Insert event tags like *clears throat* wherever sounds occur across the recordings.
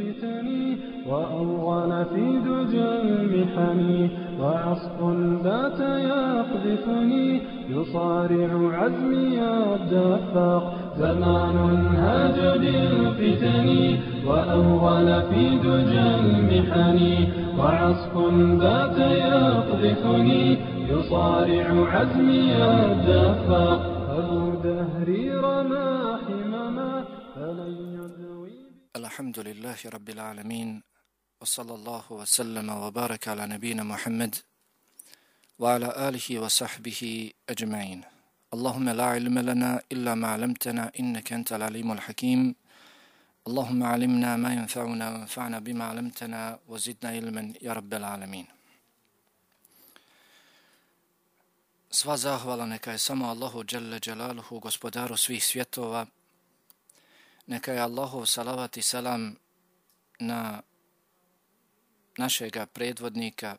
الفتن وأوغل في دجى المحن وعصف بات يقذفني يصارع عزمي الدفاق زمان هاج بالفتن وأوغل في دجى المحن وعصف بات يقذفني يصارع عزمي الدفاق أبو دهري الحمد لله رب العالمين وصلى الله وسلم وبارك على نبينا محمد وعلى آله وصحبه أجمعين اللهم لا علم لنا إلا ما علمتنا إنك أنت العليم الحكيم اللهم علمنا ما ينفعنا وانفعنا بما علمتنا وزدنا علما يا رب العالمين Sva zahvala neka je samo Allahu Đelle Đelaluhu, gospodaru svih svjetova. Neka je Allahu salavat i salam na našega predvodnika,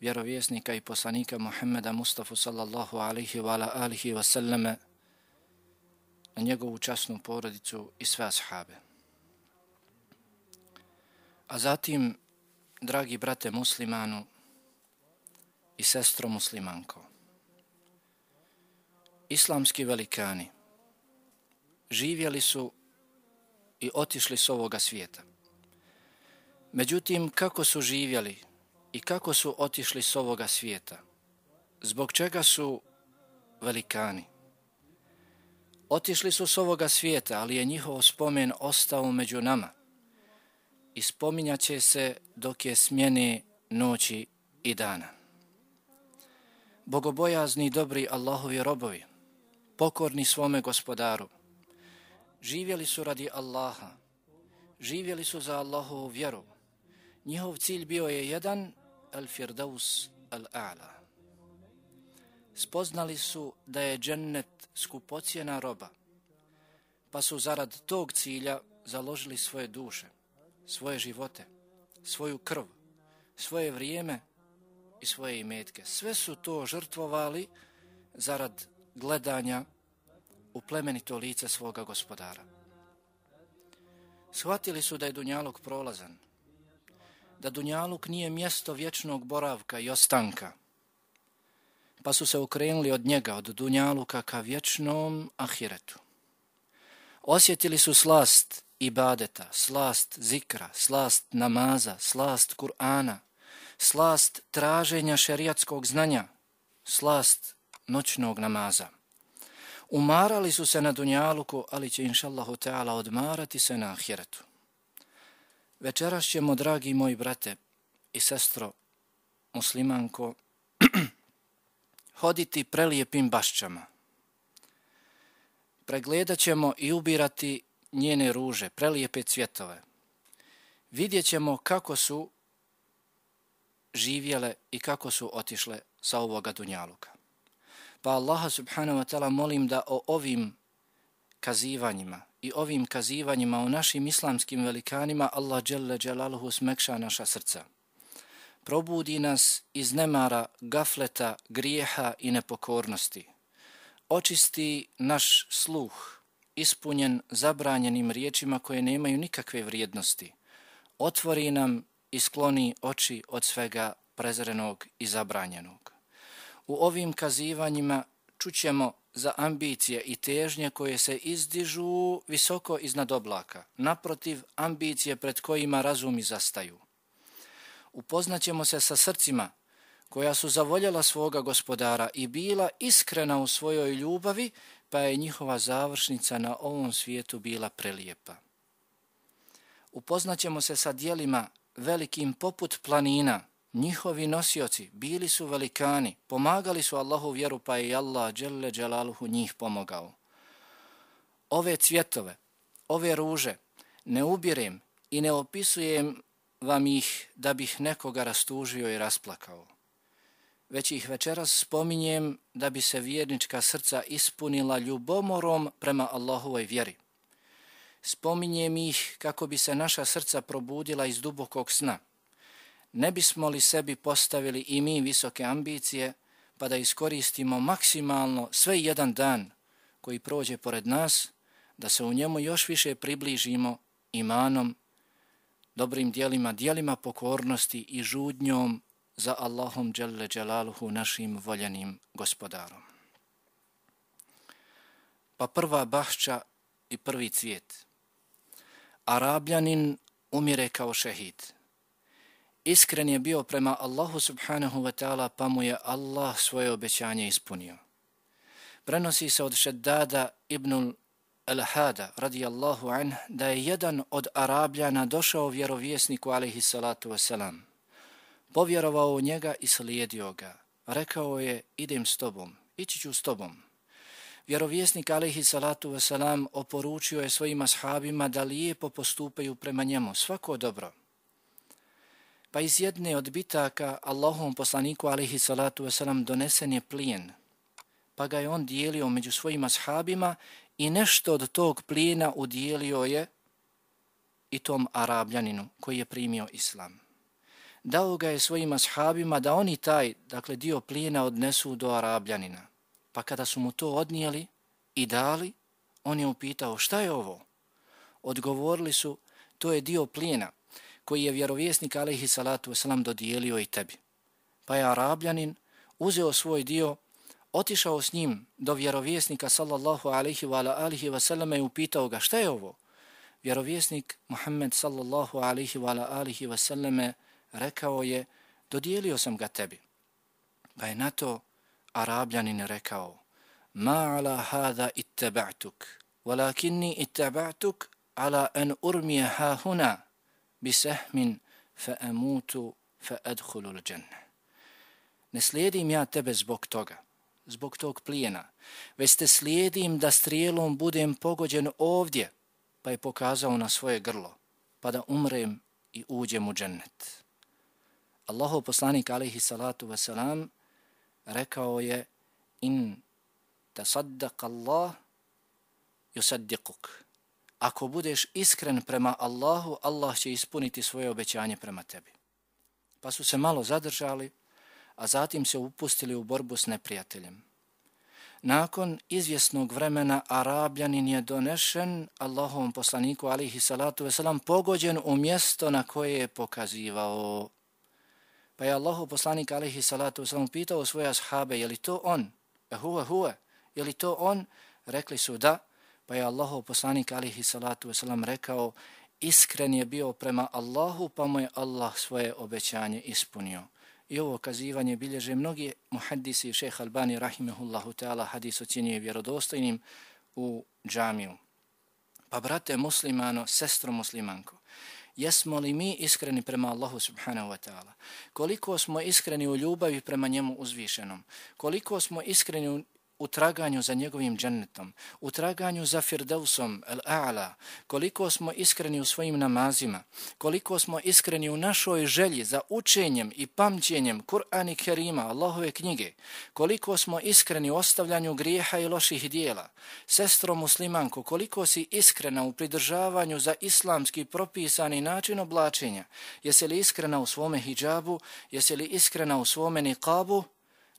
vjerovjesnika i poslanika Muhammeda Mustafa sallallahu alihi wa ala alihi wa sallame, na njegovu časnu porodicu i sve ashabe. A zatim, dragi brate muslimanu i sestro muslimanko, islamski velikani živjeli su i otišli s ovoga svijeta. Međutim, kako su živjeli i kako su otišli s ovoga svijeta? Zbog čega su velikani? Otišli su s ovoga svijeta, ali je njihov spomen ostao među nama. I spominjaće se dok je smjene noći i dana. Bogobojazni dobri Allahovi robovi, pokorni svome gospodaru, živjeli su radi Allaha, živjeli su za Allahovu vjeru. Njihov cilj bio je jedan, al-firdaus al-a'la. Spoznali su da je džennet skupocijena roba, pa su zarad tog cilja založili svoje duše, svoje živote, svoju krv, svoje vrijeme i svoje imetke. Sve su to žrtvovali zarad gledanja u plemenito lice svoga gospodara. Shvatili su da je Dunjaluk prolazan, da Dunjaluk nije mjesto vječnog boravka i ostanka, pa su se ukrenuli od njega, od Dunjaluka ka vječnom ahiretu. Osjetili su slast ibadeta, slast zikra, slast namaza, slast Kur'ana, slast traženja šerijatskog znanja, slast noćnog namaza. Umarali su se na Dunjaluku, ali će inšallahu ta'ala odmarati se na ahiretu. Večeras ćemo, dragi moji brate i sestro muslimanko, *clears throat* hoditi prelijepim bašćama. Pregledat ćemo i ubirati njene ruže, prelijepe cvjetove. Vidjet ćemo kako su živjele i kako su otišle sa ovoga Dunjaluka. Pa Allaha subhanahu wa ta'ala molim da o ovim kazivanjima i ovim kazivanjima o našim islamskim velikanima Allah dželle dželaluhu smekša naša srca. Probudi nas iz nemara, gafleta, grijeha i nepokornosti. Očisti naš sluh, ispunjen zabranjenim riječima koje nemaju nikakve vrijednosti. Otvori nam i skloni oči od svega prezrenog i zabranjenog. U ovim kazivanjima čućemo za ambicije i težnje koje se izdižu visoko iznad oblaka, naprotiv ambicije pred kojima razumi zastaju. Upoznaćemo se sa srcima koja su zavoljela svoga gospodara i bila iskrena u svojoj ljubavi, pa je njihova završnica na ovom svijetu bila prelijepa. Upoznaćemo se sa dijelima velikim poput planina, njihovi nosioci bili su velikani, pomagali su Allahu vjeru, pa je Allah dželle dželaluhu njih pomogao. Ove cvjetove, ove ruže, ne ubirem i ne opisujem vam ih da bih nekoga rastužio i rasplakao. Već ih večeras spominjem da bi se vjernička srca ispunila ljubomorom prema Allahovoj vjeri. Spominjem ih kako bi se naša srca probudila iz dubokog sna – ne bismo li sebi postavili i mi visoke ambicije, pa da iskoristimo maksimalno sve jedan dan koji prođe pored nas, da se u njemu još više približimo imanom, dobrim dijelima, dijelima pokornosti i žudnjom za Allahom dželle Đelaluhu našim voljenim gospodarom. Pa prva bahča i prvi cvijet. Arabljanin umire kao šehid. Iskren je bio prema Allahu subhanahu wa ta'ala pa mu je Allah svoje obećanje ispunio. Prenosi se od Šeddada ibn al-Hada radijallahu anh da je jedan od Arabljana došao vjerovjesniku alaihi salatu wasalam. Povjerovao u njega i slijedio ga. Rekao je idem s tobom, ići ću s tobom. Vjerovjesnik alaihi salatu wasalam oporučio je svojim ashabima da lijepo postupaju prema njemu, svako dobro. Pa iz jedne od bitaka Allahom poslaniku alihi salatu wasalam donesen je plijen, pa ga je on dijelio među svojim ashabima i nešto od tog plijena udijelio je i tom arabljaninu koji je primio islam. Dao ga je svojim ashabima da oni taj, dakle dio plijena odnesu do arabljanina. Pa kada su mu to odnijeli i dali, on je upitao šta je ovo? Odgovorili su, to je dio plijena koji je vjerovjesnik alaihi salatu wasalam dodijelio i tebi. Pa je arabljanin uzeo svoj dio otišao s njim do vjerovjesnika sallallahu alaihi wa alihi wasallam i upitao ga šta je ovo? Vjerovjesnik Muhammed sallallahu alaihi wa alihi wasallam rekao je dodijelio sam ga tebi. Pa je na to Arabljanin rekao Ma ala hada ittaba'tuk walakinni ittaba'tuk ala an urmije ha huna bisehmin fa amutu fa adkhulu al-jannah. Ne slijedim ja tebe zbog toga, zbog tog plijena, već te slijedim da strijelom budem pogođen ovdje, pa je pokazao na svoje grlo, pa da umrem i uđem u džennet. Allahov poslanik alaihi salatu wasalam rekao je in tasaddaq Allah yusaddiquk. Ako budeš iskren prema Allahu, Allah će ispuniti svoje obećanje prema tebi. Pa su se malo zadržali, a zatim se upustili u borbu s neprijateljem. Nakon izvjesnog vremena Arabljanin je donešen Allahovom poslaniku alihi salatu veselam pogođen u mjesto na koje je pokazivao. Pa je Allahov poslanik alihi salatu veselam pitao svoje ashabe je li to on? E huve huve, je li to on? Rekli su da. Pa je Allahov poslanik alihi salatu wasalam rekao iskren je bio prema Allahu pa mu je Allah svoje obećanje ispunio. I ovo kazivanje bilježe mnogi muhaddisi šeha Albani rahimehullahu ta'ala hadis ocjenjuje vjerodostojnim u džamiju. Pa brate muslimano, sestro muslimanko, jesmo li mi iskreni prema Allahu subhanahu wa ta'ala? Koliko smo iskreni u ljubavi prema njemu uzvišenom? Koliko smo iskreni u traganju za njegovim džennetom, u traganju za Firdausom, el-A'la, koliko smo iskreni u svojim namazima, koliko smo iskreni u našoj želji za učenjem i pamćenjem Kur'an i Kerima, Allahove knjige, koliko smo iskreni u ostavljanju grijeha i loših dijela. Sestro muslimanko, koliko si iskrena u pridržavanju za islamski propisani način oblačenja, jesi li iskrena u svome hijabu, jesi li iskrena u svome niqabu,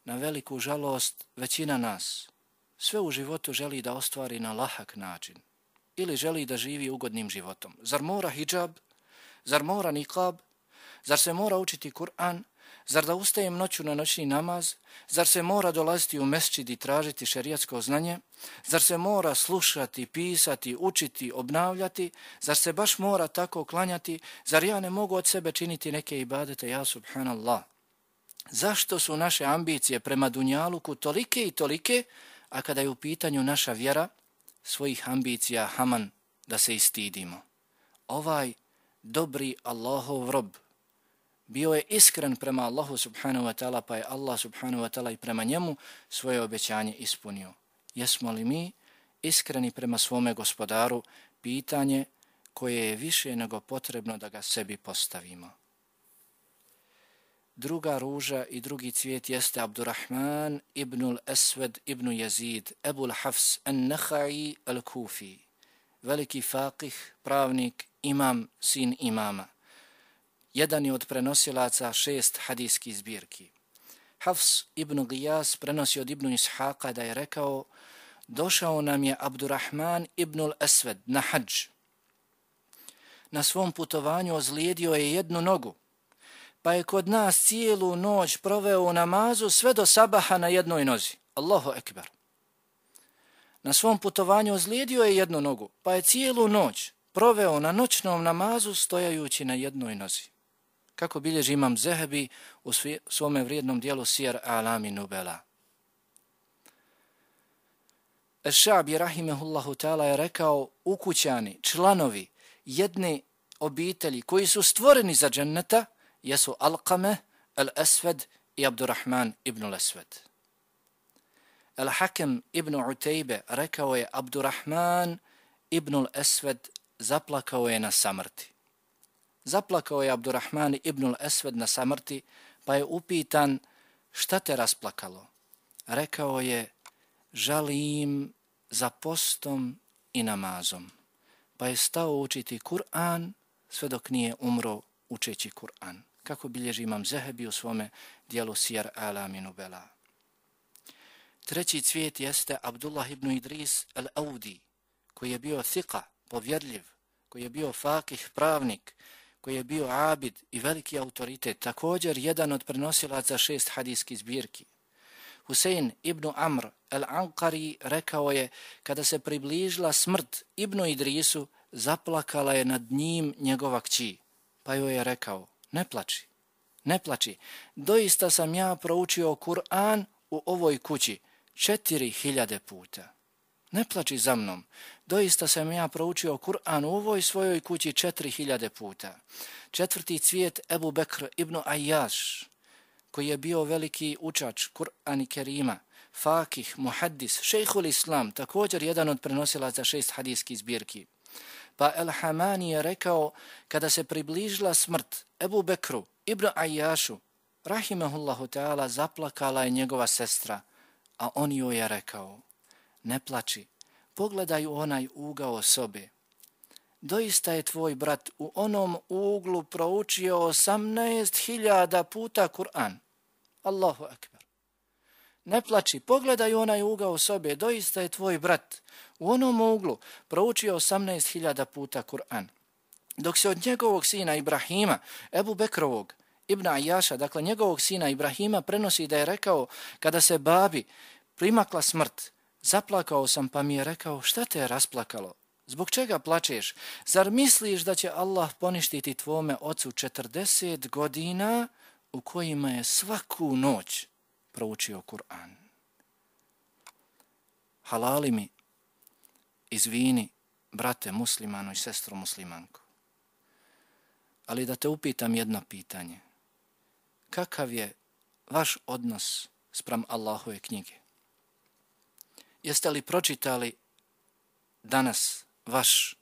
na veliku žalost većina nas sve u životu želi da ostvari na lahak način ili želi da živi ugodnim životom. Zar mora hijab? Zar mora niqab? Zar se mora učiti Kur'an? Zar da ustajem noću na noćni namaz? Zar se mora dolaziti u mesčid i tražiti šerijatsko znanje? Zar se mora slušati, pisati, učiti, obnavljati? Zar se baš mora tako klanjati? Zar ja ne mogu od sebe činiti neke ibadete? Ja subhanallah. Zašto su naše ambicije prema Dunjaluku tolike i tolike, a kada je u pitanju naša vjera, svojih ambicija haman da se istidimo? Ovaj dobri Allahov rob bio je iskren prema Allahu subhanahu wa ta'ala, pa je Allah subhanahu wa ta'ala i prema njemu svoje obećanje ispunio. Jesmo li mi iskreni prema svome gospodaru, pitanje koje je više nego potrebno da ga sebi postavimo. Druga ruža i drugi cvijet jeste Abdurrahman ibn al-Aswad ibn Yazid, Ebu al-Hafs al-Nakhai al-Kufi, veliki faqih, pravnik, imam, sin imama. Jedan je od prenosilaca šest hadijskih zbirki. Hafs ibn Gijas prenosi od ibn Ishaqa da je rekao došao nam je Abdurrahman ibn al-Aswad na hađ. na svom putovanju ozlijedio je jednu nogu, pa je kod nas cijelu noć proveo u namazu sve do sabaha na jednoj nozi. Allahu ekber. Na svom putovanju ozlijedio je jednu nogu, pa je cijelu noć proveo na noćnom namazu stojajući na jednoj nozi. Kako bilježi imam Zehebi u svome vrijednom dijelu Sijer Alami Nubela. Ešabi Rahimehullahu ta'ala je rekao ukućani, članovi jedne obitelji koji su stvoreni za dženneta jesu Alqame, El Esved i Abdurrahman ibn Lesved. El Al-Hakem ibn Utejbe rekao je Abdurrahman ibn Al-Aswad zaplakao je na samrti. Zaplakao je Abdurrahman ibn Al-Aswad na samrti pa je upitan šta te rasplakalo. Rekao je žalim za postom i namazom. Pa je stao učiti Kur'an sve dok nije umro učeći Kur'an. Kako bilježi imam Zehebi u svome dijelu Sijar Alaminu Bela. Treći cvijet jeste Abdullah ibn Idris al-Audi, koji je bio thika, povjerljiv, koji je bio fakih, pravnik, koji je bio abid i veliki autoritet, također jedan od prenosilaca šest hadijskih zbirki. Husein ibn Amr al-Ankari rekao je, kada se približila smrt ibn Idrisu, zaplakala je nad njim njegova kći. Pa joj je rekao, ne plači, ne plači. Doista sam ja proučio Kur'an u ovoj kući četiri hiljade puta. Ne plači za mnom. Doista sam ja proučio Kur'an u ovoj svojoj kući četiri hiljade puta. Četvrti cvijet Ebu Bekr ibn Ayyash, koji je bio veliki učač Kur'an i Kerima, Fakih, Muhaddis, Šejhul Islam, također jedan od prenosilaca šest hadijskih zbirki. Pa El Hamani je rekao, kada se približila smrt Ebu Bekru, Ibn Ajašu, rahimehullahu Teala, zaplakala je njegova sestra, a on joj je rekao, ne plači, pogledaj u onaj ugao sobe. Doista je tvoj brat u onom uglu proučio 18.000 puta Kur'an. Allahu akbar. Ne plači, pogledaj onaj ugao sobe, doista je tvoj brat u onom uglu proučio 18.000 puta Kur'an. Dok se od njegovog sina Ibrahima, Ebu Bekrovog, Ibn Ajaša, dakle njegovog sina Ibrahima, prenosi da je rekao kada se babi primakla smrt, zaplakao sam pa mi je rekao šta te je rasplakalo? Zbog čega plačeš? Zar misliš da će Allah poništiti tvome ocu 40 godina u kojima je svaku noć proučio Kur'an? Halali mi, izvini, brate muslimano i sestro muslimanko. Ali da te upitam jedno pitanje. Kakav je vaš odnos sprem Allahove knjige? Jeste li pročitali danas vaš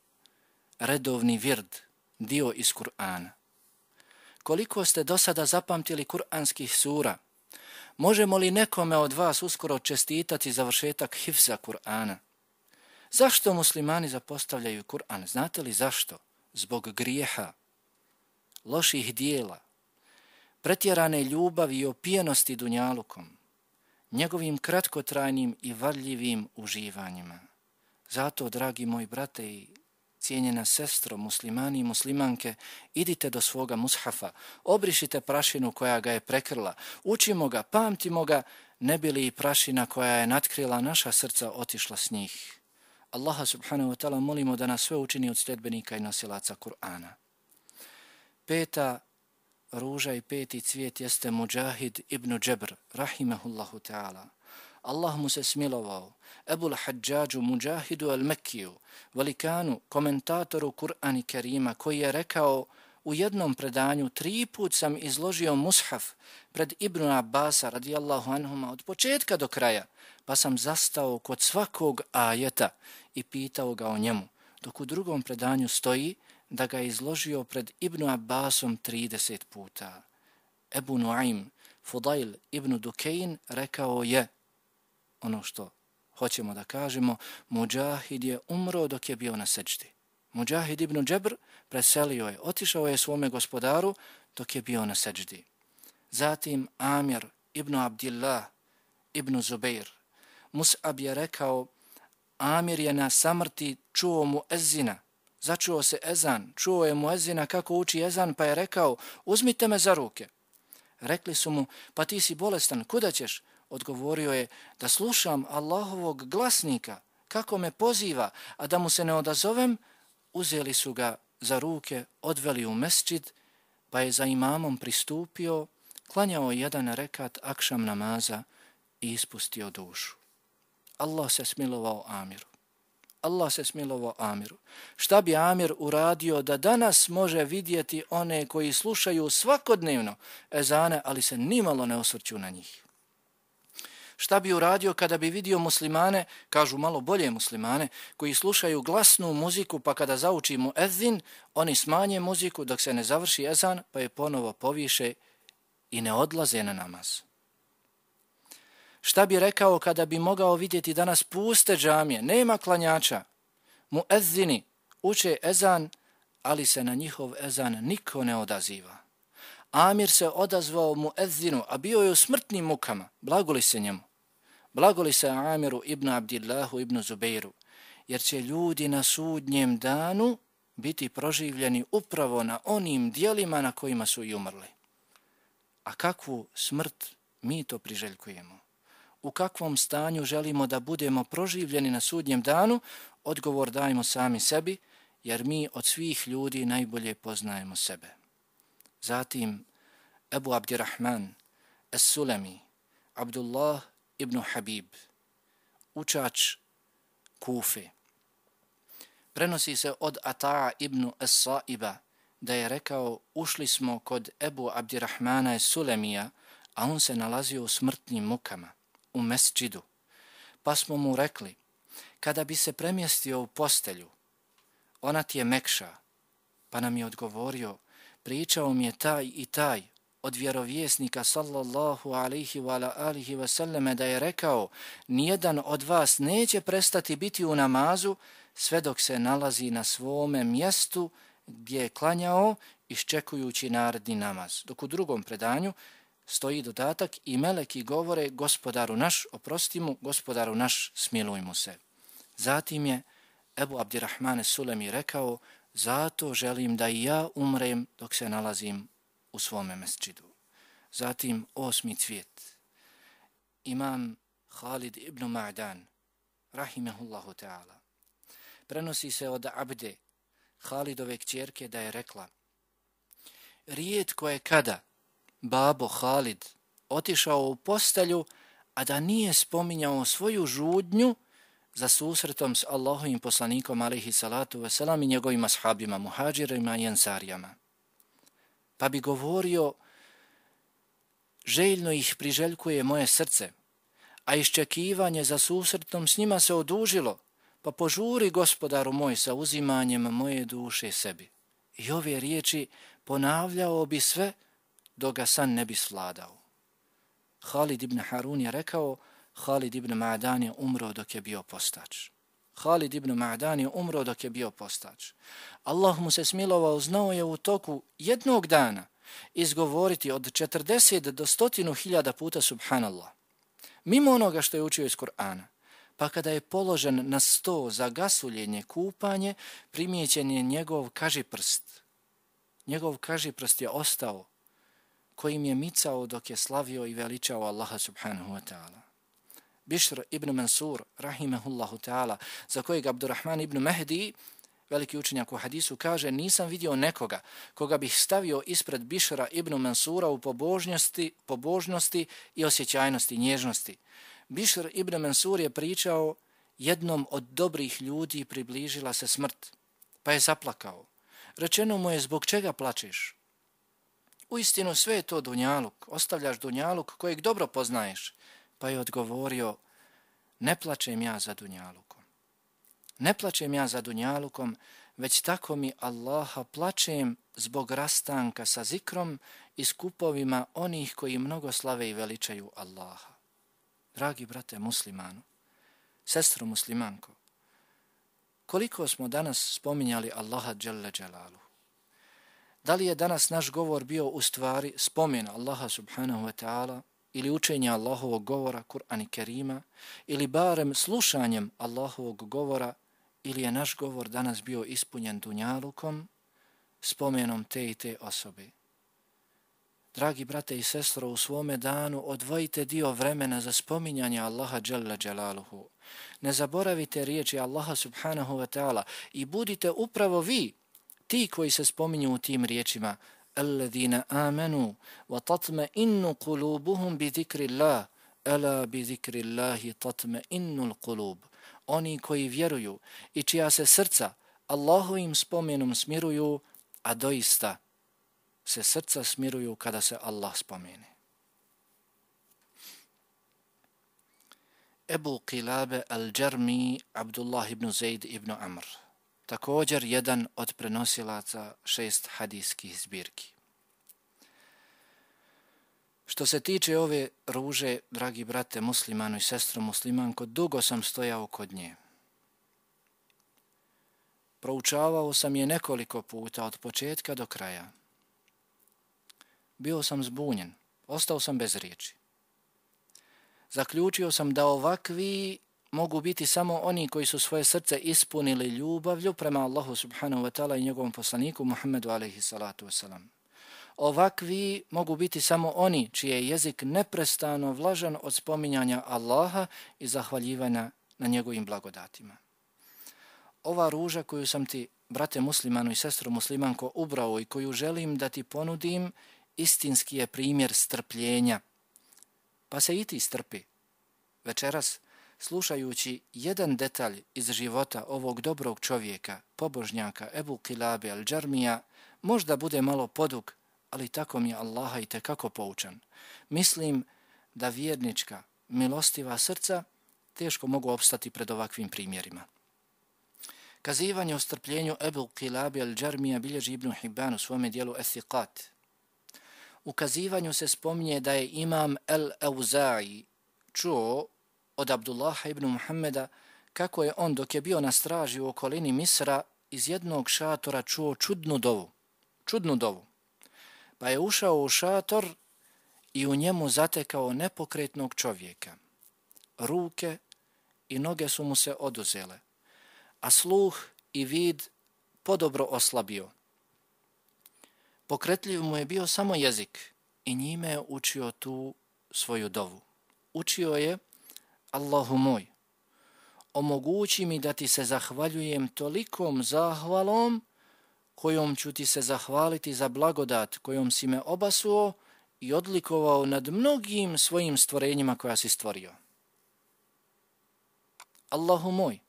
redovni vird, dio iz Kur'ana? Koliko ste do sada zapamtili kur'anskih sura? Možemo li nekome od vas uskoro čestitati završetak hifza Kur'ana? Zašto muslimani zapostavljaju Kur'an? Znate li zašto? Zbog grijeha, loših dijela, pretjerane ljubavi i opijenosti dunjalukom, njegovim kratkotrajnim i varljivim uživanjima. Zato, dragi moji brate i cijenjena sestro, muslimani i muslimanke, idite do svoga mushafa, obrišite prašinu koja ga je prekrla, učimo ga, pamtimo ga, ne bili i prašina koja je natkrila naša srca otišla s njih. Allaha subhanahu wa ta'ala molimo da nas sve učini od sljedbenika i nosilaca Kur'ana. Peta ruža i peti cvijet jeste Mujahid ibn Džebr, rahimahullahu ta'ala. Allah mu se smilovao, Ebul Hadžađu Mujahidu al-Mekiju, velikanu, komentatoru Kur'an Kerima, koji je rekao u jednom predanju, tri put sam izložio mushaf pred Ibnu Abbasa radijallahu anhuma od početka do kraja, pa sam zastao kod svakog ajeta i pitao ga o njemu, dok u drugom predanju stoji da ga je izložio pred Ibnu Abbasom 30 puta. Ebu Nuaym, Fudail ibn Dukein, rekao je ono što hoćemo da kažemo, Mujahid je umro dok je bio na seđdi. Mujahid ibn Džebr preselio je, otišao je svome gospodaru dok je bio na seđdi. Zatim Amir ibn Abdillah ibn Zubair. Mus'ab je rekao, Amir je na samrti čuo mu ezina, začuo se ezan, čuo je mu ezina kako uči ezan, pa je rekao, uzmite me za ruke. Rekli su mu, pa ti si bolestan, kuda ćeš? Odgovorio je, da slušam Allahovog glasnika, kako me poziva, a da mu se ne odazovem, uzeli su ga za ruke, odveli u mesčid, pa je za imamom pristupio, klanjao jedan rekat akšam namaza i ispustio dušu. Allah se smilovao Amiru. Allah se smilovao Amiru. Šta bi Amir uradio da danas može vidjeti one koji slušaju svakodnevno ezane, ali se nimalo ne osvrću na njih? Šta bi uradio kada bi vidio muslimane, kažu malo bolje muslimane, koji slušaju glasnu muziku pa kada zauči mu ezin, oni smanje muziku dok se ne završi ezan pa je ponovo poviše i ne odlaze na namaz. Šta bi rekao kada bi mogao vidjeti danas puste džamije, nema klanjača, mu ezini uče ezan, ali se na njihov ezan niko ne odaziva. Amir se odazvao mu ezinu, a bio je u smrtnim mukama, blagoli se njemu. Blagoli se Amiru ibn Abdillahu ibn Zubeiru, jer će ljudi na sudnjem danu biti proživljeni upravo na onim dijelima na kojima su i umrli. A kakvu smrt mi to priželjkujemo? U kakvom stanju želimo da budemo proživljeni na sudnjem danu? Odgovor dajmo sami sebi, jer mi od svih ljudi najbolje poznajemo sebe. Zatim, Ebu Abdirrahman, Es-Sulemi, Abdullah ibn Habib, učač Kufe. Prenosi se od Ata'a ibn Es-Sa'iba da je rekao ušli smo kod Ebu Abdirrahmana Es-Sulemija, a on se nalazio u smrtnim mukama, u mesčidu. Pa smo mu rekli, kada bi se premjestio u postelju, ona ti je mekša, pa nam je odgovorio, pričao mi je taj i taj, od vjerovjesnika sallallahu alihi wa alihi wa sallame da je rekao nijedan od vas neće prestati biti u namazu sve dok se nalazi na svome mjestu gdje je klanjao iščekujući naredni namaz. Dok u drugom predanju stoji dodatak i meleki govore gospodaru naš, oprosti mu, gospodaru naš, smiluj mu se. Zatim je Ebu Abdirahmane Sulemi rekao, zato želim da i ja umrem dok se nalazim u svome mesčidu. Zatim osmi cvijet. Imam Khalid ibn Ma'dan, rahimehullahu ta'ala. Prenosi se od Abde, Khalidove kćerke, da je rekla Rijetko je kada babo Khalid otišao u postelju, a da nije spominjao svoju žudnju za susretom s Allahovim poslanikom, alaihi salatu wasalam, i njegovim ashabima, muhađirima i ansarijama pa bi govorio željno ih priželjkuje moje srce, a iščekivanje za susretom s njima se odužilo, pa požuri gospodaru moj sa uzimanjem moje duše sebi. I ove riječi ponavljao bi sve dok ga san ne bi sladao. Halid ibn Harun je rekao, Halid ibn Ma'dan je umro dok je bio postač. Halid ibn Ma'dan je umro dok je bio postač. Allah mu se smilovao, znao je u toku jednog dana izgovoriti od 40 do 100 hiljada puta subhanallah. Mimo onoga što je učio iz Kur'ana. Pa kada je položen na sto za gasuljenje kupanje, primijećen je njegov kaži prst. Njegov kaži prst je ostao kojim je micao dok je slavio i veličao Allaha subhanahu wa ta'ala. Bišr ibn Mansur, rahimehullahu ta'ala, za kojeg Abdurrahman ibn Mehdi, veliki učenjak u hadisu, kaže nisam vidio nekoga koga bih stavio ispred Bišra ibn Mansura u pobožnosti, pobožnosti i osjećajnosti, nježnosti. Bišr ibn Mansur je pričao jednom od dobrih ljudi približila se smrt, pa je zaplakao. Rečeno mu je zbog čega plačeš? U istinu sve je to dunjaluk, ostavljaš dunjaluk kojeg dobro poznaješ, Pa je odgovorio, ne plačem ja za dunjalukom. Ne plačem ja za dunjalukom, već tako mi Allaha plačem zbog rastanka sa zikrom i skupovima onih koji mnogo slave i veličaju Allaha. Dragi brate muslimanu, sestro muslimanko, koliko smo danas spominjali Allaha dželle dželalu? Da li je danas naš govor bio u stvari spomen Allaha subhanahu wa ta'ala ili učenja Allahovog govora, Kur'an i Kerima, ili barem slušanjem Allahovog govora ili je naš govor danas bio ispunjen dunjalukom, spomenom te i te osobe. Dragi brate i sestro, u svome danu odvojite dio vremena za spominjanje Allaha Đalla Jalaluhu. Ne zaboravite riječi Allaha Subhanahu wa ta'ala i budite upravo vi, ti koji se spominju u tim riječima. الذين amanu wa قلوبهم بذكر الله bi بذكر الله تطمئن bi. Oni koji vjeruju i čija se srca Allahovim spomenom smiruju, a doista se srca smiruju kada se Allah spomene. Ebu Qilabe al-Jarmi Abdullah ibn Zaid ibn Amr, također jedan od prenosilaca šest hadijskih zbirki. Što se tiče ove ruže, dragi brate muslimanu i sestro muslimanko, dugo sam stojao kod nje. Proučavao sam je nekoliko puta od početka do kraja. Bio sam zbunjen, ostao sam bez riječi. Zaključio sam da ovakvi mogu biti samo oni koji su svoje srce ispunili ljubavlju prema Allahu subhanahu wa ta'ala i njegovom poslaniku Muhammedu alaihi salatu wasalam. Ovakvi mogu biti samo oni čiji je jezik neprestano vlažan od spominjanja Allaha i zahvaljivanja na njegovim blagodatima. Ova ruža koju sam ti, brate muslimanu i sestro muslimanko, ubrao i koju želim da ti ponudim, istinski je primjer strpljenja. Pa se i ti strpi. Večeras, slušajući jedan detalj iz života ovog dobrog čovjeka, pobožnjaka Ebu Kilabe al-Đarmija, možda bude malo podug, ali tako mi je Allaha i tekako poučan. Mislim da vjernička, milostiva srca teško mogu opstati pred ovakvim primjerima. Kazivanje o strpljenju Ebu Kilabi al-Đarmija bilježi Ibnu Hibban u svome dijelu Ethiqat. U kazivanju se spominje da je imam el-Euzai čuo od Abdullaha ibn Muhammeda kako je on dok je bio na straži u okolini Misra iz jednog šatora čuo čudnu dovu. Čudnu dovu. Pa je ušao u šator i u njemu zatekao nepokretnog čovjeka. Ruke i noge su mu se oduzele, a sluh i vid podobro oslabio. Pokretljiv mu je bio samo jezik i njime je učio tu svoju dovu. Učio je Allahu moj, omogući mi da ti se zahvaljujem tolikom zahvalom kojom ću ti se zahvaliti za blagodat kojom si me obasuo i odlikovao nad mnogim svojim stvorenjima koja si stvorio. Allahu moj,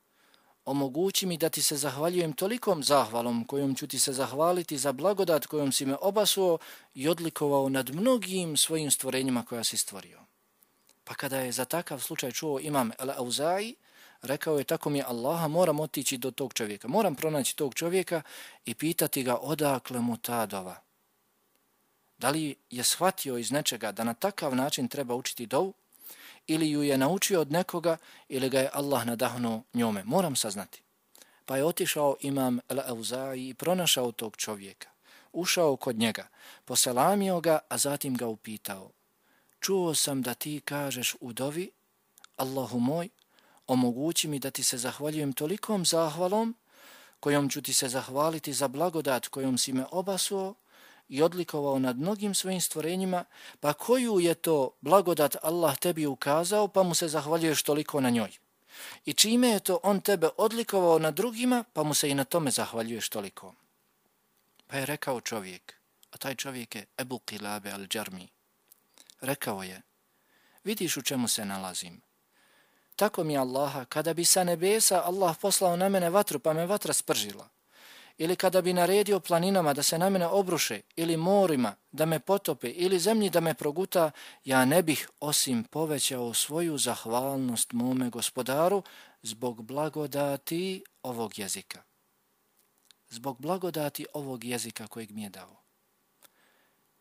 omogući mi da ti se zahvaljujem tolikom zahvalom kojom ću ti se zahvaliti za blagodat kojom si me obasuo i odlikovao nad mnogim svojim stvorenjima koja si stvorio. Pa kada je za takav slučaj čuo imam Al-Auza'i, rekao je tako mi je Allaha, moram otići do tog čovjeka, moram pronaći tog čovjeka i pitati ga odakle mu ta dova. Da li je shvatio iz nečega da na takav način treba učiti dovu ili ju je naučio od nekoga ili ga je Allah nadahnuo njome. Moram saznati. Pa je otišao imam Al-Auza'i i pronašao tog čovjeka. Ušao kod njega, poselamio ga, a zatim ga upitao. Čuo sam da ti kažeš u dovi, Allahu moj, omogući mi da ti se zahvaljujem tolikom zahvalom kojom ću ti se zahvaliti za blagodat kojom si me obasuo i odlikovao nad mnogim svojim stvorenjima, pa koju je to blagodat Allah tebi ukazao, pa mu se zahvaljuješ toliko na njoj? I čime je to on tebe odlikovao na drugima, pa mu se i na tome zahvaljuješ toliko? Pa je rekao čovjek, a taj čovjek je Ebu Kilabe al-Đarmi. Rekao je, vidiš u čemu se nalazim. Tako mi Allaha, kada bi sa nebesa Allah poslao na mene vatru, pa me vatra spržila, ili kada bi naredio planinama da se na mene obruše, ili morima da me potope, ili zemlji da me proguta, ja ne bih osim povećao svoju zahvalnost mome gospodaru zbog blagodati ovog jezika. Zbog blagodati ovog jezika kojeg mi je dao.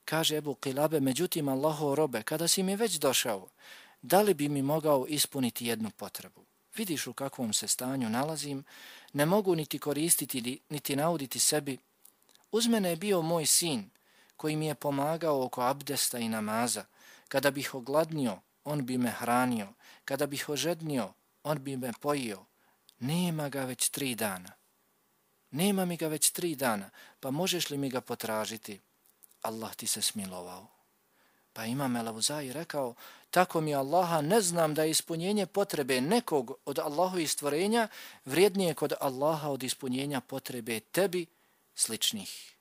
Kaže Ebu Kilabe, međutim Allaho robe, kada si mi već došao, da li bi mi mogao ispuniti jednu potrebu? Vidiš u kakvom se stanju nalazim, ne mogu niti koristiti, niti nauditi sebi. Uz mene je bio moj sin, koji mi je pomagao oko abdesta i namaza. Kada bih ogladnio, on bi me hranio. Kada bih ožednio, on bi me pojio. nema ga već tri dana. Nema mi ga već tri dana, pa možeš li mi ga potražiti? Allah ti se smilovao. Pa imam Elavuzaj rekao, tako mi Allaha ne znam da je ispunjenje potrebe nekog od Allahovih stvorenja vrijednije kod Allaha od ispunjenja potrebe tebi sličnih.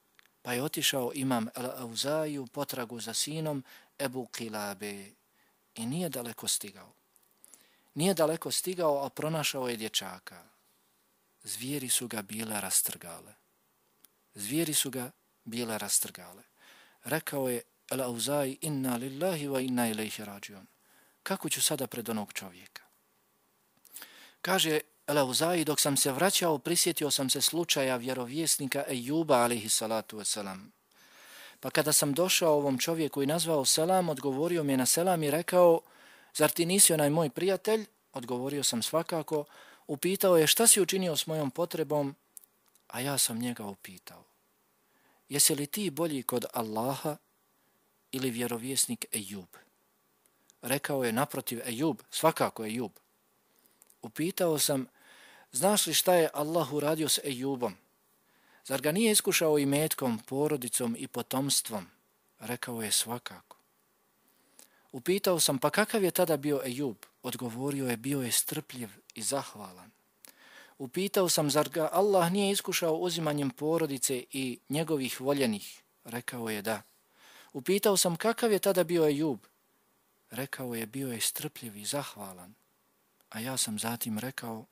Pa je otišao imam Elavuzaj u potragu za sinom Ebu Kilabe i nije daleko stigao. Nije daleko stigao, a pronašao je dječaka. Zvijeri su ga bile rastrgale. Zvijeri su ga bile rastrgale. Rekao je Al-Auzai, inna lillahi wa inna ilaihi rađion. Kako ću sada pred onog čovjeka? Kaže Al-Auzai, dok sam se vraćao, prisjetio sam se slučaja vjerovjesnika Ejuba, alaihi salatu wasalam. Pa kada sam došao ovom čovjeku i nazvao selam, odgovorio mi je na selam i rekao, zar ti nisi onaj moj prijatelj? Odgovorio sam svakako. Upitao je šta si učinio s mojom potrebom, a ja sam njega upitao. Jesi li ti bolji kod Allaha ili vjerovjesnik Ejub? Rekao je naprotiv Ejub, svakako Ejub. Upitao sam, znaš li šta je Allah uradio s Ejubom? Zar ga nije iskušao i metkom, porodicom i potomstvom? Rekao je svakako. Upitao sam, pa kakav je tada bio Ejub? Odgovorio je, bio je strpljiv i zahvalan. Upitao sam, zar ga Allah nije iskušao uzimanjem porodice i njegovih voljenih? Rekao je da. Upitao sam, kakav je tada bio Ejub? Rekao je, bio je strpljiv i zahvalan. A ja sam zatim rekao,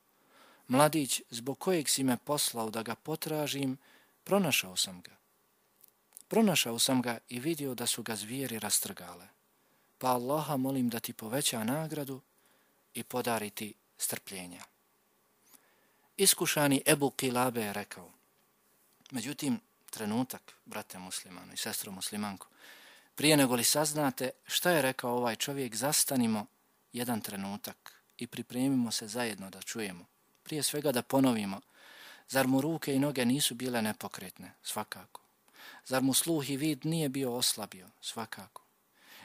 mladić, zbog kojeg si me poslao da ga potražim, pronašao sam ga. Pronašao sam ga i vidio da su ga zvijeri rastrgale. Pa Allaha molim da ti poveća nagradu i podari ti strpljenja. Iskušani Ebu Kilabe je rekao, međutim, trenutak, brate muslimanu i sestro muslimanku, prije nego li saznate šta je rekao ovaj čovjek, zastanimo jedan trenutak i pripremimo se zajedno da čujemo. Prije svega da ponovimo, zar mu ruke i noge nisu bile nepokretne? Svakako. Zar mu sluh i vid nije bio oslabio? Svakako.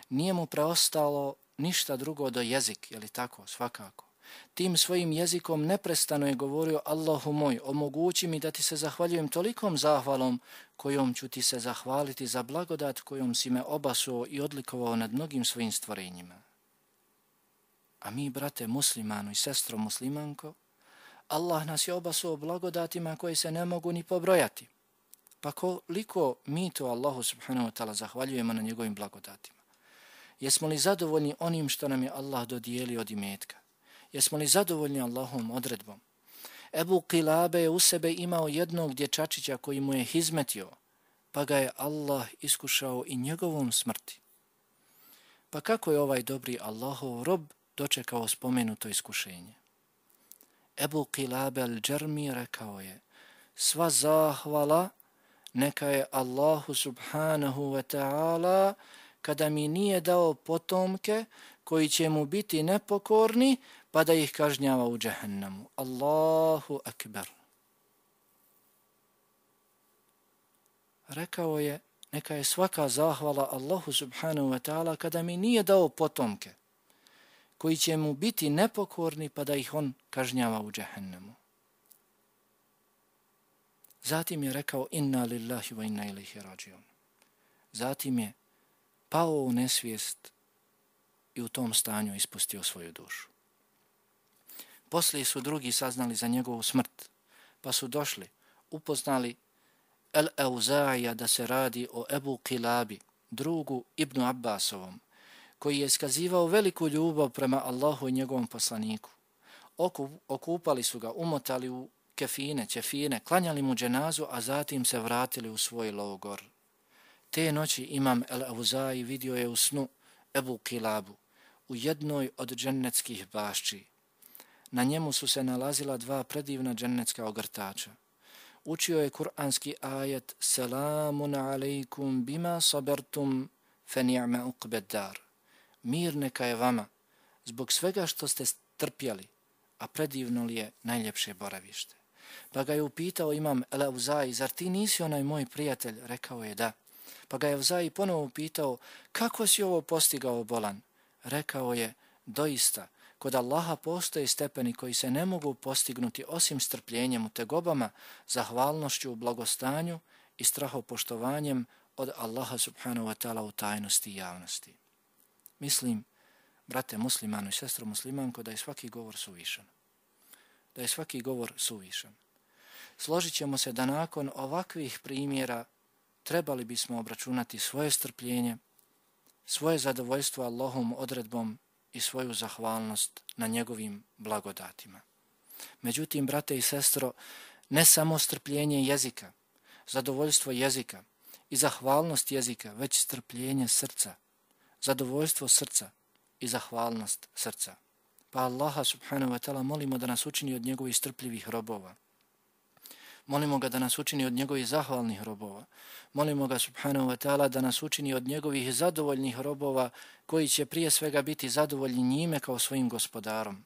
Nije mu preostalo ništa drugo do jezik, je li tako? Svakako. Tim svojim jezikom neprestano je govorio Allahu moj, omogući mi da ti se zahvaljujem tolikom zahvalom kojom ću ti se zahvaliti za blagodat kojom si me obasuo i odlikovao nad mnogim svojim stvorenjima. A mi, brate muslimanu i sestro muslimanko, Allah nas je obasuo blagodatima koje se ne mogu ni pobrojati. Pa koliko mi to Allahu subhanahu wa ta'ala zahvaljujemo na njegovim blagodatima? Jesmo li zadovoljni onim što nam je Allah dodijelio od imetka? Jesmo li zadovoljni Allahom odredbom? Ebu Kilabe je u sebe imao jednog dječačića koji mu je hizmetio, pa ga je Allah iskušao i njegovom smrti. Pa kako je ovaj dobri Allahov rob dočekao spomenuto iskušenje? Ebu Kilabe al-đermi rekao je, sva zahvala neka je Allahu subhanahu wa ta'ala kada mi nije dao potomke koji će mu biti nepokorni, pa da ih kažnjava u džahennamu. Allahu akbar. Rekao je, neka je svaka zahvala Allahu subhanahu wa ta'ala kada mi nije dao potomke koji će mu biti nepokorni pa da ih on kažnjava u džahennamu. Zatim je rekao inna lillahi wa inna ilaihi rađion. Zatim je pao u nesvijest i u tom stanju ispustio svoju dušu. Poslije su drugi saznali za njegovu smrt, pa su došli, upoznali El Euzaija da se radi o Ebu Kilabi, drugu Ibnu Abbasovom, koji je skazivao veliku ljubav prema Allahu i njegovom poslaniku. Okupali su ga, umotali u kefine, ćefine, klanjali mu dženazu, a zatim se vratili u svoj logor. Te noći imam El Euzai vidio je u snu Ebu Kilabu u jednoj od džennetskih bašći, Na njemu su se nalazila dva predivna džennetska ogrtača. Učio je kuranski ajet Selamun alaikum bima sabertum fe ni'ma uqbeddar. Mir neka je vama zbog svega što ste strpjeli, a predivno li je najljepše boravište. Pa ga je upitao imam Eleuzai, zar ti nisi onaj moj prijatelj? Rekao je da. Pa ga je Uzai ponovo upitao, kako si ovo postigao bolan? Rekao je, doista, Kod Allaha postoje stepeni koji se ne mogu postignuti osim strpljenjem u tegobama, zahvalnošću u blagostanju i strahopoštovanjem od Allaha subhanahu wa ta'ala u tajnosti i javnosti. Mislim, brate muslimanu i sestro muslimanko, da je svaki govor suvišan. Da je svaki govor suvišan. Složit ćemo se da nakon ovakvih primjera trebali bismo obračunati svoje strpljenje, svoje zadovoljstvo Allahom odredbom i svoju zahvalnost na njegovim blagodatima. Međutim, brate i sestro, ne samo strpljenje jezika, zadovoljstvo jezika i zahvalnost jezika, već strpljenje srca, zadovoljstvo srca i zahvalnost srca. Pa Allaha subhanahu wa ta'ala molimo da nas učini od njegovih strpljivih robova. Molimo ga da nas učini od njegovih zahvalnih robova. Molimo ga subhanahu wa ta'ala da nas učini od njegovih zadovoljnih robova koji će prije svega biti zadovoljni njime kao svojim gospodarom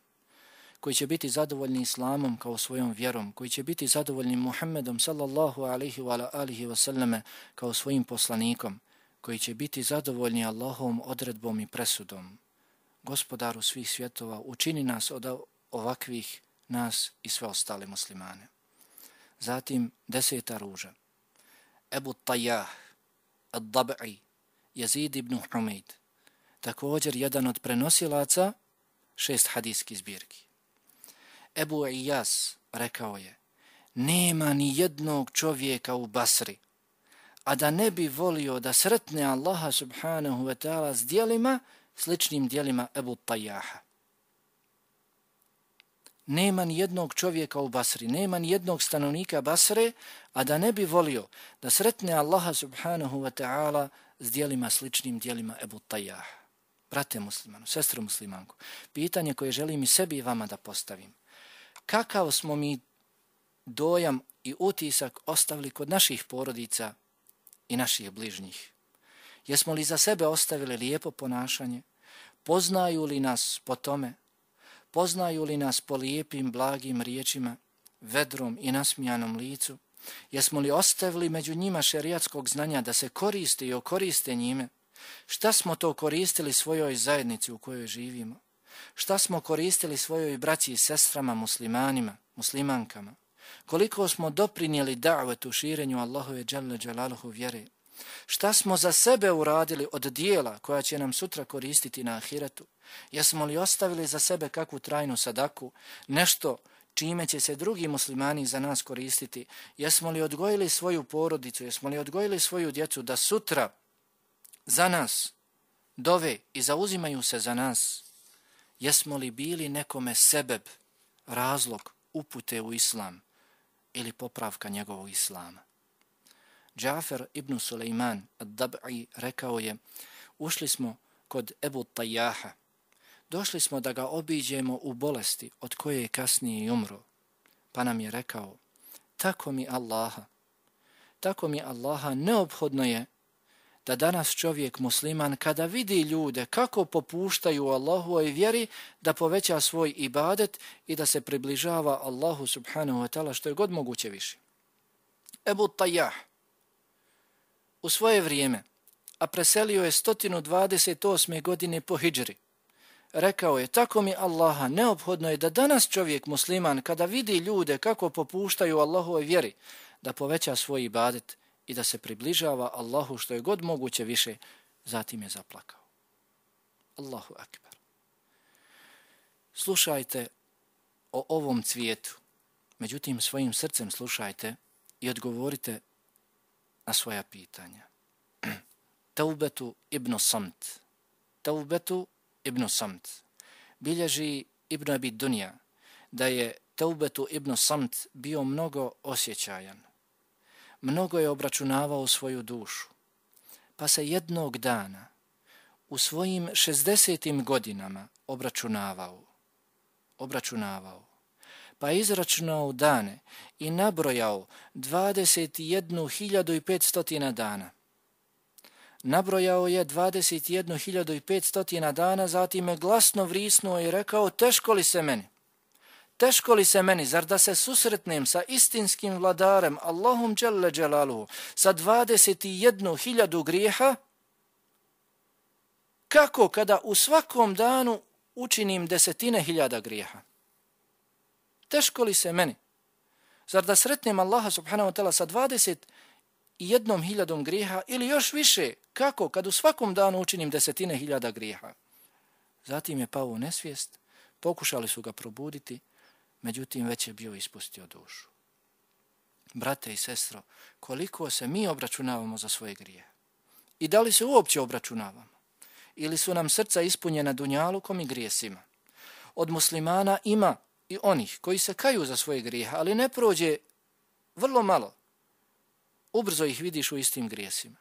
koji će biti zadovoljni islamom kao svojom vjerom, koji će biti zadovoljni Muhammedom sallallahu alaihi wa alihi wa sallame kao svojim poslanikom, koji će biti zadovoljni Allahovom odredbom i presudom. Gospodaru svih svjetova, učini nas od ovakvih nas i sve ostale muslimane. Zatim deseta ruža. Ebu Tajah, Ad-Dab'i, Jezid ibn Humeid, također jedan od prenosilaca šest hadijskih zbirki. Ebu Iyas rekao je, nema ni jednog čovjeka u Basri, a da ne bi volio da sretne Allaha subhanahu wa ta'ala s dijelima, sličnim dijelima Ebu Tajaha. Nema ni jednog čovjeka u Basri, nema ni jednog stanovnika Basre, a da ne bi volio da sretne Allaha subhanahu wa ta'ala s dijelima sličnim dijelima Ebu Tajah. Brate muslimanu, sestro muslimanku, pitanje koje želim i sebi i vama da postavim kakav smo mi dojam i utisak ostavili kod naših porodica i naših bližnjih. Jesmo li za sebe ostavili lijepo ponašanje? Poznaju li nas po tome? Poznaju li nas po lijepim, blagim riječima, vedrom i nasmijanom licu? Jesmo li ostavili među njima šerijatskog znanja da se koriste i okoriste njime? Šta smo to koristili svojoj zajednici u kojoj živimo? šta smo koristili svojoj braći i sestrama muslimanima, muslimankama, koliko smo doprinijeli da'vetu širenju Allahove dželle dželaluhu vjere, šta smo za sebe uradili od dijela koja će nam sutra koristiti na ahiretu, jesmo li ostavili za sebe kakvu trajnu sadaku, nešto čime će se drugi muslimani za nas koristiti, jesmo li odgojili svoju porodicu, jesmo li odgojili svoju djecu da sutra za nas dove i zauzimaju se za nas, jesmo li bili nekome sebeb, razlog upute u islam ili popravka njegovog islama. Džafer ibn Suleiman ad-Dab'i rekao je, ušli smo kod Ebu Tajaha, došli smo da ga obiđemo u bolesti od koje je kasnije i umro, pa nam je rekao, tako mi Allaha, tako mi Allaha neophodno je da danas čovjek musliman kada vidi ljude kako popuštaju Allahu i vjeri da poveća svoj ibadet i da se približava Allahu subhanahu wa ta'ala što je god moguće više. Ebu Tajah u svoje vrijeme, a preselio je 128. godine po hijđri, rekao je, tako mi Allaha, neophodno je da danas čovjek musliman kada vidi ljude kako popuštaju Allahove vjeri da poveća svoj ibadet i da se približava Allahu što je god moguće više, zatim je zaplakao. Allahu akbar. Slušajte o ovom cvijetu, međutim svojim srcem slušajte i odgovorite na svoja pitanja. *clears throat* Taubetu ibn Samt. Taubetu ibn Samt. Bilježi ibn Abi Dunja da je Teubetu ibn Samt bio mnogo osjećajan mnogo je obračunavao svoju dušu. Pa se jednog dana u svojim 60. godinama obračunavao. Obračunavao. Pa izračunao dane i nabrojao 21.500 dana. Nabrojao je 21.500 dana, zatim je glasno vrisnuo i rekao, teško li se meni? teško li se meni, zar da se susretnem sa istinskim vladarem, Allahum Đelle Đelaluhu, sa 21.000 grijeha? Kako kada u svakom danu učinim desetine hiljada grijeha. Teško li se meni? Zar da sretnem Allaha subhanahu wa ta'ala sa 20 i jednom hiljadom grijeha ili još više? Kako? Kad u svakom danu učinim desetine hiljada grijeha. Zatim je pao u nesvijest, pokušali su ga probuditi, međutim već je bio ispustio dušu. Brate i sestro, koliko se mi obračunavamo za svoje grije? I da li se uopće obračunavamo? Ili su nam srca ispunjena dunjalukom i grijesima? Od muslimana ima i onih koji se kaju za svoje grijeha, ali ne prođe vrlo malo. Ubrzo ih vidiš u istim grijesima.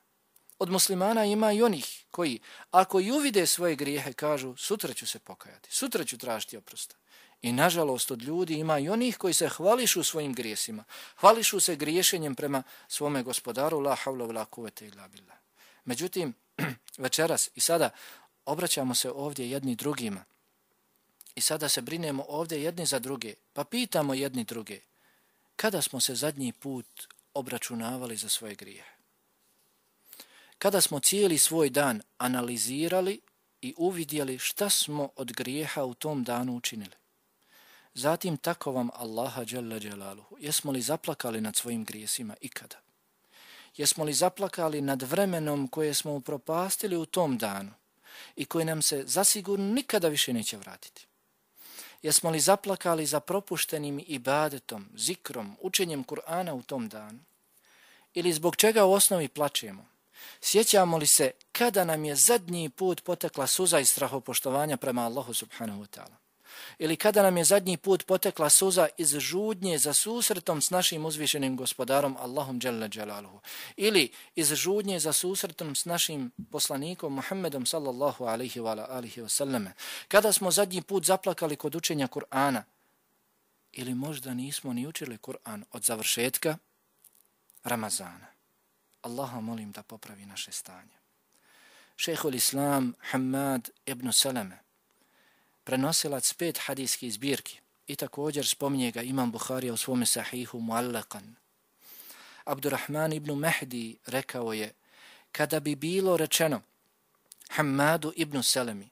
Od muslimana ima i onih koji, ako i uvide svoje grijehe, kažu sutra ću se pokajati, sutra ću tražiti oprosta. I nažalost od ljudi ima i onih koji se hvališu svojim grijesima, hvališu se griješenjem prema svome gospodaru, la havla vla kuvete illa billah. Međutim, *clears throat* večeras i sada obraćamo se ovdje jedni drugima i sada se brinemo ovdje jedni za druge, pa pitamo jedni druge, kada smo se zadnji put obračunavali za svoje grijehe? Kada smo cijeli svoj dan analizirali i uvidjeli šta smo od grijeha u tom danu učinili? Zatim tako vam Allaha Jalla Jalaluhu, jesmo li zaplakali nad svojim grijesima ikada? Jesmo li zaplakali nad vremenom koje smo upropastili u tom danu i koje nam se zasigurno nikada više neće vratiti? Jesmo li zaplakali za propuštenim ibadetom, zikrom, učenjem Kur'ana u tom danu? Ili zbog čega u osnovi plačemo? Sjećamo li se kada nam je zadnji put potekla suza iz strahopoštovanja prema Allahu subhanahu wa ta'ala? Ili kada nam je zadnji put potekla suza iz žudnje za susretom s našim uzvišenim gospodarom Allahom Jalla Jalaluhu, ili iz žudnje za susretom s našim poslanikom Muhammedom sallallahu alaihi wa alaihi wa sallame, kada smo zadnji put zaplakali kod učenja Kur'ana, ili možda nismo ni učili Kur'an od završetka Ramazana. Allaha molim da popravi naše stanje. Šehhul Islam Hamad ibn Salame, prenosilac pet hadijskih zbirki i također spominje ga Imam Buharija u svome sahihu Muallakan. Abdurrahman ibn Mehdi rekao je, kada bi bilo rečeno Hammadu ibn Selemi,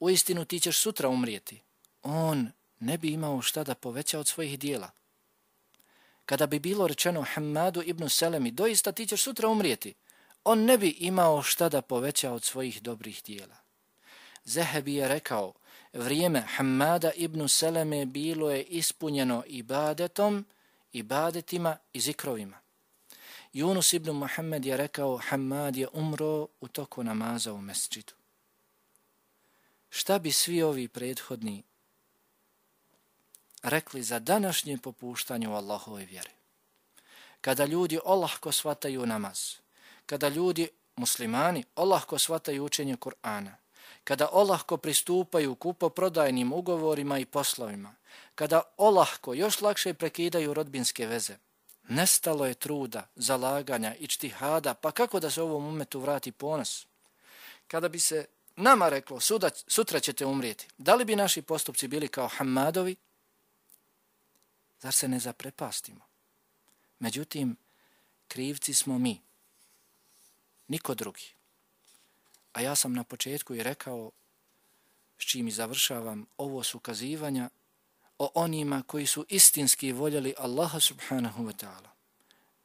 u istinu ti ćeš sutra umrijeti, on ne bi imao šta da poveća od svojih dijela. Kada bi bilo rečeno Hammadu ibn Selemi, doista ti ćeš sutra umrijeti, on ne bi imao šta da poveća od svojih dobrih dijela. Zehebi je rekao, vrijeme Hammada ibn Seleme bilo je ispunjeno ibadetom, ibadetima i zikrovima. Yunus ibn Muhammed je rekao, Hammad je umro u toku namaza u mesčidu. Šta bi svi ovi prethodni rekli za današnje popuštanje u Allahove vjere? Kada ljudi olahko svataju namaz, kada ljudi, muslimani, olahko svataju učenje Kur'ana, kada olahko pristupaju kupo-prodajnim ugovorima i poslovima, kada olahko još lakše prekidaju rodbinske veze, nestalo je truda, zalaganja i čtihada, pa kako da se ovom umetu vrati ponos? Kada bi se nama reklo, suda, sutra ćete umrijeti, da li bi naši postupci bili kao Hamadovi? Zar se ne zaprepastimo? Međutim, krivci smo mi, niko drugi. A ja sam na početku i rekao, s čim i završavam, ovo su kazivanja o onima koji su istinski voljeli Allaha subhanahu wa ta'ala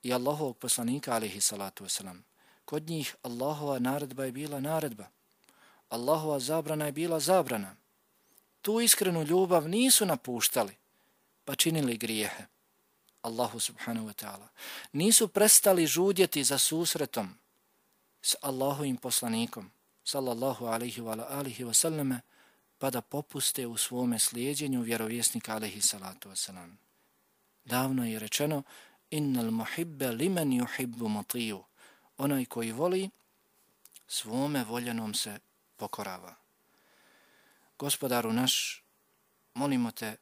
i Allahovog poslanika alihi salatu wasalam. Kod njih Allahova naredba je bila naredba. Allahova zabrana je bila zabrana. Tu iskrenu ljubav nisu napuštali, pa činili grijehe. Allahu subhanahu wa ta'ala. Nisu prestali žudjeti za susretom s Allahovim poslanikom, sallallahu alaihi wa alihi wa sallame, pa da popuste u svome slijedjenju vjerovjesnika alaihi salatu wa sallam. Davno je rečeno, innal muhibbe limen yuhibbu matiju. Onaj koji voli, svome voljenom se pokorava. Gospodaru naš, molimo te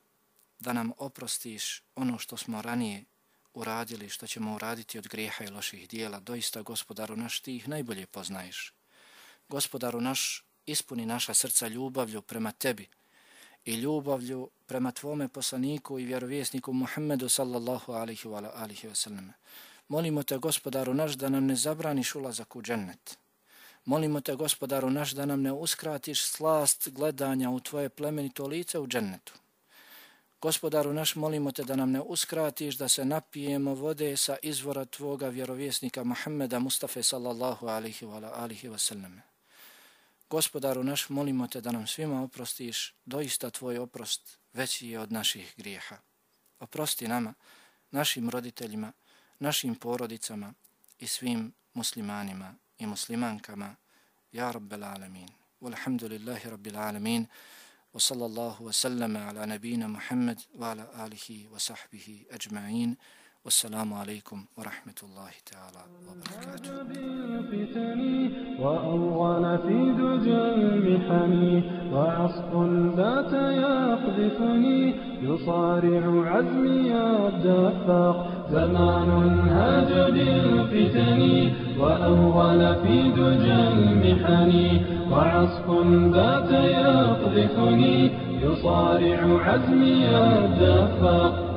da nam oprostiš ono što smo ranije uradili, što ćemo uraditi od grijeha i loših dijela. Doista, gospodaru naš, ti ih najbolje poznaješ. Gospodaru naš, ispuni naša srca ljubavlju prema tebi i ljubavlju prema tvome poslaniku i vjerovjesniku Muhammedu sallallahu alihi wa alihi wa sallam. Molimo te, gospodaru naš, da nam ne zabraniš ulazak u džennet. Molimo te, gospodaru naš, da nam ne uskratiš slast gledanja u tvoje plemenito lice u džennetu. Gospodaru naš, molimo te da nam ne uskratiš da se napijemo vode sa izvora tvoga vjerovjesnika Muhammeda Mustafa sallallahu alihi wa alihi wa sallam. Gospodaru naš, molimo te da nam svima oprostiš, doista tvoj oprost veći je od naših grijeha. Oprosti nama, našim roditeljima, našim porodicama i svim muslimanima i muslimankama. Ja Rabbel Alamin. Walhamdulillahi Rabbil Alamin. Wa sallallahu wa sallama ala nabina Muhammad wa ala alihi wa sahbihi ajma'in. والسلام عليكم ورحمة الله تعالى وبركاته. وأوغل في دجى المحن وعصف ذات يقذفني يصارع عزمي الدفاق. زمان هاج بالفتن وأوغل في دجى المحن وعصف ذات يقذفني يصارع عزمي الدفاق.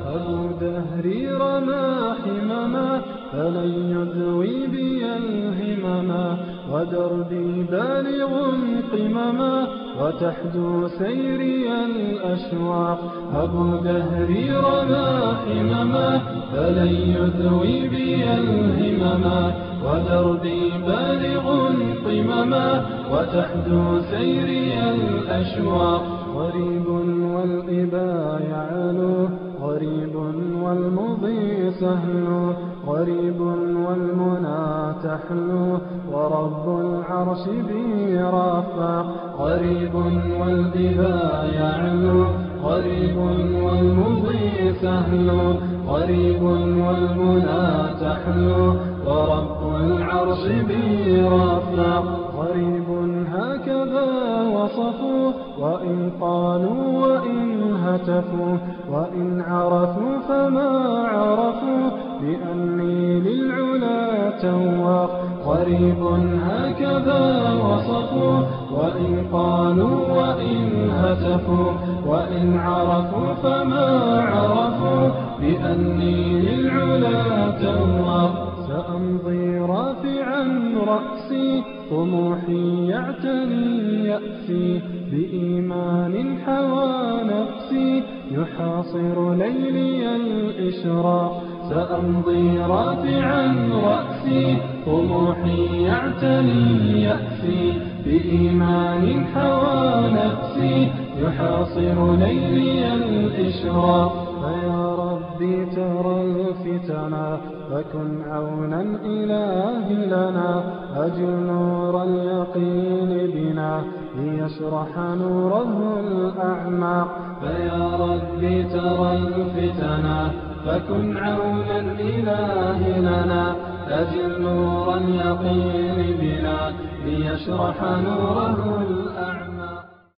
أبو دهري رمى حمما فلن يدوي بي الهمما ودربي بالغ قمما وتحدو سيري الأشواق. أبو دهري رمى حمما فلن يدوي بي الهمما ودربي بالغ قمما وتحدو سيري الأشواق. غريب والإبا يعلو غريب والمضي سهل غريب والمنى تحلو ورب العرش بي رفع. غريب والدبا يعلو غريب والمضي سهل غريب والمنى تحلو ورب العرش بي رفع. غريب هكذا وصفوا وإن قالوا وإن هتفوا وإن عرفوا فما عرفوا بأني للعلا تواق قريب هكذا وصفوا وإن قالوا وإن هتفوا وإن عرفوا فما عرفوا بأني للعلا تواق سأمضي رافعا رأسي طموحي يعتني يأسي بإيمان حوى نفسي يحاصر ليلي الإشراق سأمضي رافعا رأسي طموحي يعتني يأسي بإيمان حوى نفسي يحاصر ليلي الإشراق فيا ربي ترى الفتنا فكن عونا إلهي لنا أجل نور اليقين بنا ليشرح نوره الأعماق فيا ربي ترى الفتنا فكن عونا إلهي لنا أجل نور اليقين بنا ليشرح نوره